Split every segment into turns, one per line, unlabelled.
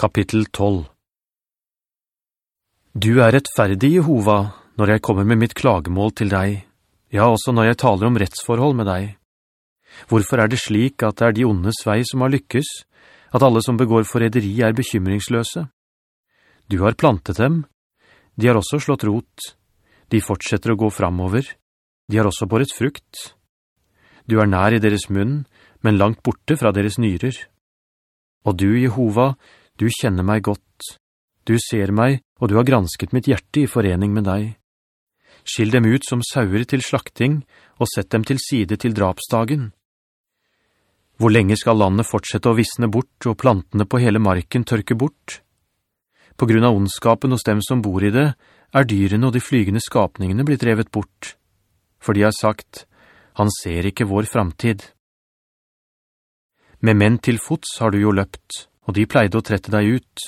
Kapittel 12 Du er rettferdig, Jehova, når jeg kommer med mitt klagemål til deg, ja, også når jeg taler om rettsforhold med deg. Hvorfor er det slik at det er de ondes vei som har lykkes, at alle som begår forræderi er bekymringsløse? Du har plantet dem, de har også slått rot, de fortsetter å gå framover, de har også båret frukt. Du er nær i deres munn, men langt borte fra deres nyrer. Og du, Jehova, du kjenner meg godt. Du ser meg, og du har gransket mitt hjerte i forening med deg. Skill dem ut som sauer til slakting, og sett dem til side til drapsdagen. Hvor lenge skal landet fortsette å visne bort, og plantene på hele marken tørke bort? På grunn av ondskapen hos dem som bor i det, er dyrene og de flygende skapningene blitt revet bort. For de har sagt, han ser ikke vår framtid. Med menn til fots har du jo løpt, og de pleide å trette deg ut.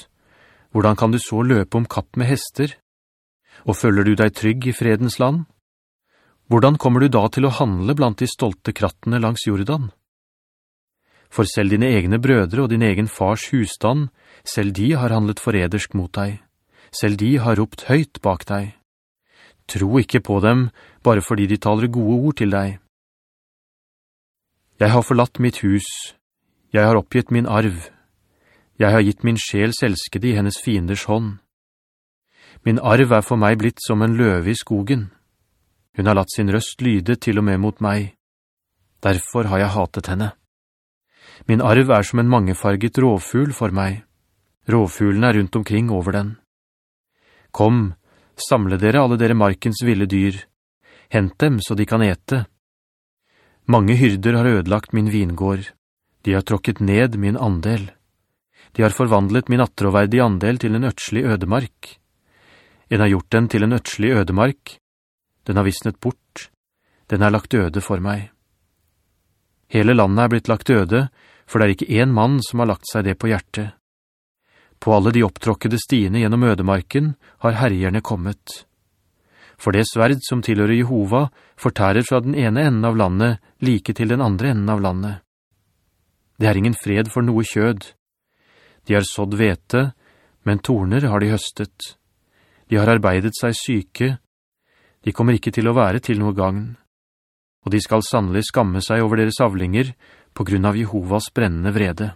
Hvordan kan du så løpe om kapp med hester? Og føler du deg trygg i fredens land? Hvordan kommer du da til å handle blant de stolte krattene langs Jordan? For selv dine egne brødre og din egen fars husstand, selv de har handlet foredersk mot deg. Selv de har ropt høyt bak deg. Tro ikke på dem, bare fordi de taler gode ord til deg. Jeg har forlatt mitt hus. Jeg har oppgitt min arv. Jeg har gitt min sjels elskede i hennes fienders hånd. Min arv er for meg blitt som en løve i skogen. Hun har latt sin røst lyde til og med mot meg. Derfor har jeg hatet henne. Min arv er som en mangefarget råfugl for meg. Råfuglen er rundt omkring over den. Kom, samle dere alle dere markens ville dyr. Hent dem så de kan ete. Mange hyrder har ødelagt min vingård. De har tråkket ned min andel. De har forvandlet min attroverdige andel til en øtslig ødemark. En har gjort den til en øtslig ødemark. Den har visnet bort. Den er lagt øde for meg. Hele landet er blitt lagt øde, for det er ikke en mann som har lagt seg det på hjertet. På alle de opptråkkede stiene gjennom ødemarken har herjerne kommet. For det sverd som tilhører Jehova fortærer fra den ene enden av landet like til den andre enden av landet. Det er ingen fred for noe kjød. De har sådd vete, men torner har de høstet. De har arbeidet seg syke. De kommer ikke til å være til noe gagn. Og de skal sannelig skamme seg over deres avlinger på grunn av Jehovas brennende vrede.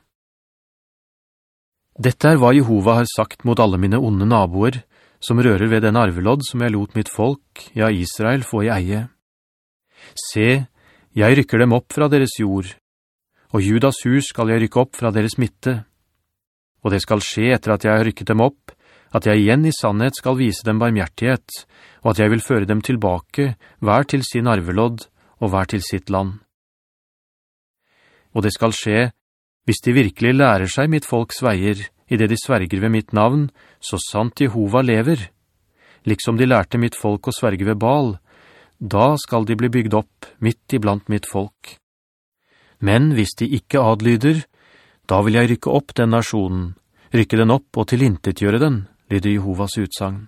Dette er hva Jehova har sagt mot alle mine onde naboer, som rører ved den arvelodd som jeg lot mitt folk, ja Israel, få i eie. Se, jeg rykker dem opp fra deres jord, og Judas hus skal jeg rykke opp fra deres midte og det skal skje etter at jeg har rykket dem opp, at jeg igjen i sannhet skal vise dem barmhjertighet, og at jeg vil føre dem tilbake, hver til sin arvelodd, og hver til sitt land. Og det skal skje, hvis de virkelig lærer seg mitt folks veier, i det de sverger ved mitt navn, så sant Jehova lever. Liksom de lærte mitt folk å sverge ved Baal, da skal de bli bygd opp midt iblant mitt folk. Men hvis de ikke adlyder, da vil jeg rykke opp den nasjonen, rykke den opp og tilintetgjøre den, lyder Jehovas utsagn.